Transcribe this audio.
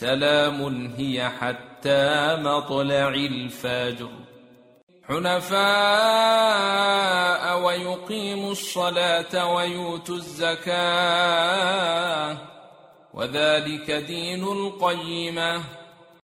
سلام هي حتى مطلع الفجر. حنفاء ويقيموا الصلاة ويؤتوا الزكاة. وذلك دين القيمة.